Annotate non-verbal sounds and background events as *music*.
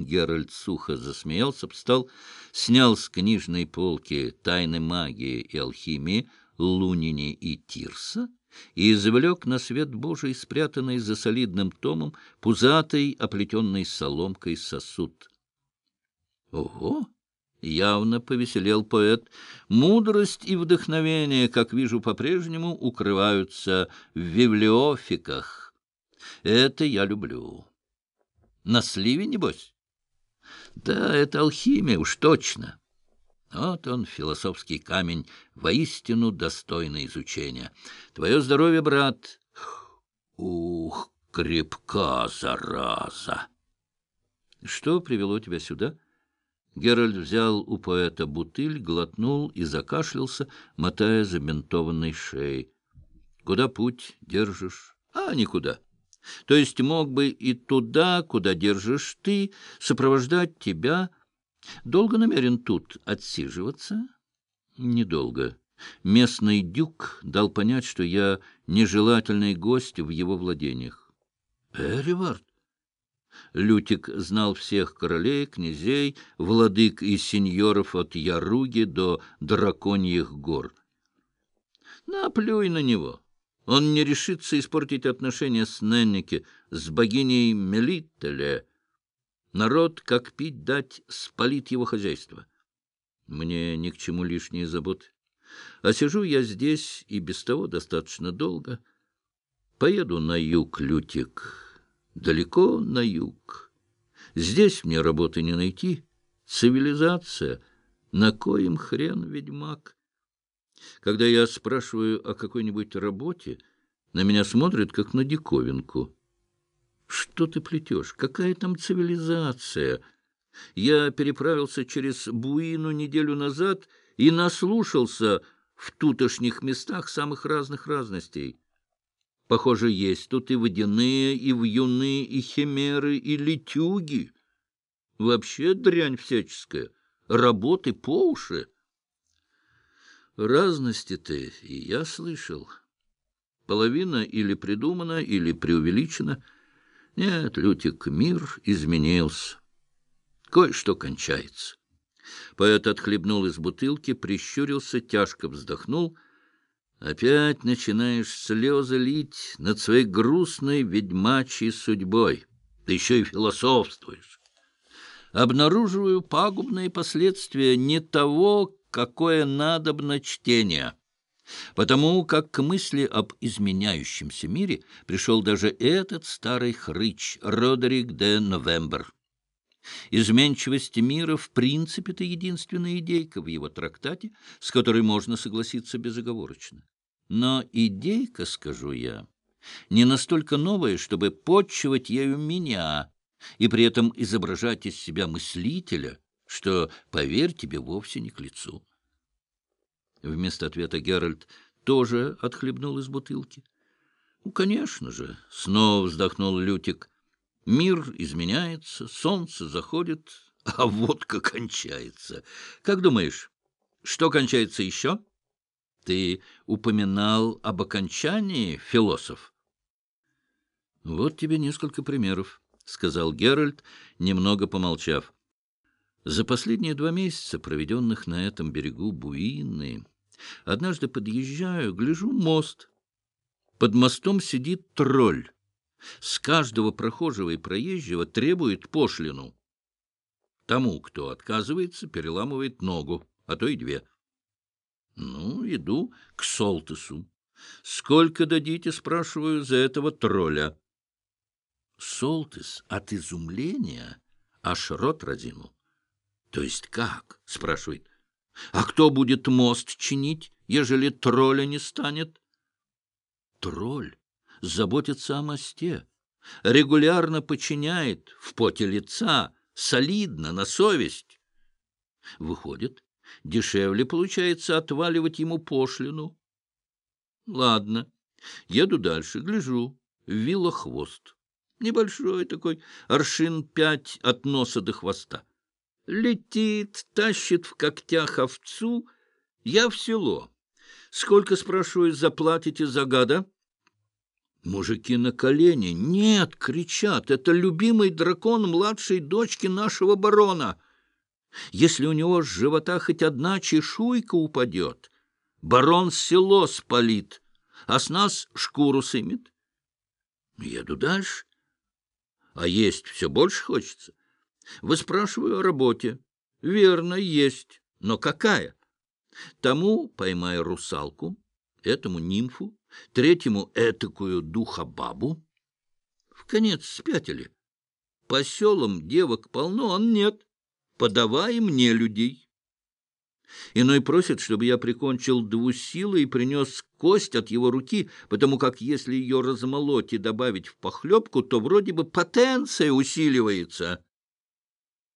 Геральт сухо засмеялся, встал, снял с книжной полки «Тайны магии и алхимии» Лунини и Тирса и извлек на свет Божий, спрятанный за солидным томом, пузатый, оплетенный соломкой сосуд. Ого! Явно повеселел поэт. Мудрость и вдохновение, как вижу, по-прежнему укрываются в вивлеофиках. Это я люблю. На сливе, небось? Да, это алхимия, уж точно. Вот он, философский камень, воистину достойный изучения. Твое здоровье, брат. Ух, крепка, зараза! Что привело тебя сюда? — Геральт взял у поэта бутыль, глотнул и закашлялся, мотая забинтованной шеей. — Куда путь держишь? — А, никуда. То есть мог бы и туда, куда держишь ты, сопровождать тебя. Долго намерен тут отсиживаться? — Недолго. Местный дюк дал понять, что я нежелательный гость в его владениях. — Эривард? Лютик знал всех королей, князей, владык и сеньоров от Яруги до Драконьих гор. Наплюй на него. Он не решится испортить отношения с Неннике, с богиней Мелиттеле. Народ, как пить дать, спалит его хозяйство. Мне ни к чему лишние заботы. А сижу я здесь и без того достаточно долго. Поеду на юг, Лютик, далеко на юг. Здесь мне работы не найти. Цивилизация. На коем хрен ведьмак? Когда я спрашиваю о какой-нибудь работе, на меня смотрят, как на диковинку. Что ты плетешь? Какая там цивилизация? Я переправился через Буину неделю назад и наслушался в тутошних местах самых разных разностей. Похоже, есть тут и водяные, и вьюны, и химеры, и летюги. Вообще дрянь всяческая. Работы по уши. Разности ты, и я слышал. Половина или придумана, или преувеличена. Нет, Лютик, мир изменился. Кое-что кончается. Поэт отхлебнул из бутылки, прищурился, тяжко вздохнул — Опять начинаешь слезы лить над своей грустной ведьмачьей судьбой. Ты еще и философствуешь. Обнаруживаю пагубные последствия не того, какое надобно чтение. Потому как к мысли об изменяющемся мире пришел даже этот старый хрыч Родерик де Новембер. Изменчивость мира в принципе-то единственная идейка в его трактате, с которой можно согласиться безоговорочно. Но идейка, скажу я, не настолько новая, чтобы подчивать ею меня и при этом изображать из себя мыслителя, что, поверь, тебе вовсе не к лицу. Вместо ответа Геральт тоже отхлебнул из бутылки. — Ну, конечно же, — снова вздохнул Лютик. — Мир изменяется, солнце заходит, *laughs* а водка кончается. Как думаешь, что кончается еще? — ты упоминал об окончании, философ? — Вот тебе несколько примеров, — сказал Геральт, немного помолчав. За последние два месяца, проведенных на этом берегу Буины, однажды подъезжаю, гляжу мост. Под мостом сидит тролль. С каждого прохожего и проезжего требует пошлину. Тому, кто отказывается, переламывает ногу, а то и две. Ну, иду к Солтесу. Сколько дадите, спрашиваю, за этого тролля? Солтес от изумления аж рот разинул. То есть как? спрашивает. А кто будет мост чинить, ежели тролля не станет? Тролль заботится о мосте, регулярно подчиняет в поте лица, солидно, на совесть. Выходит, Дешевле получается отваливать ему пошлину. Ладно, еду дальше, гляжу. Вилла хвост. Небольшой такой, аршин пять от носа до хвоста. Летит, тащит в когтях овцу. Я в село. Сколько, спрашиваю, заплатите за гада? Мужики на колени. «Нет!» — кричат. «Это любимый дракон младшей дочки нашего барона!» Если у него с живота хоть одна чешуйка упадет, барон село спалит, а с нас шкуру сымет. Еду дальше. А есть все больше хочется. Выспрашиваю о работе. Верно, есть. Но какая? Тому поймай русалку, этому нимфу, третьему этакую духобабу. В конец спятили. По селам девок полно, а нет. Подавай мне людей. Иной просит, чтобы я прикончил двусилы и принес кость от его руки, потому как если ее размолоть и добавить в похлебку, то вроде бы потенция усиливается.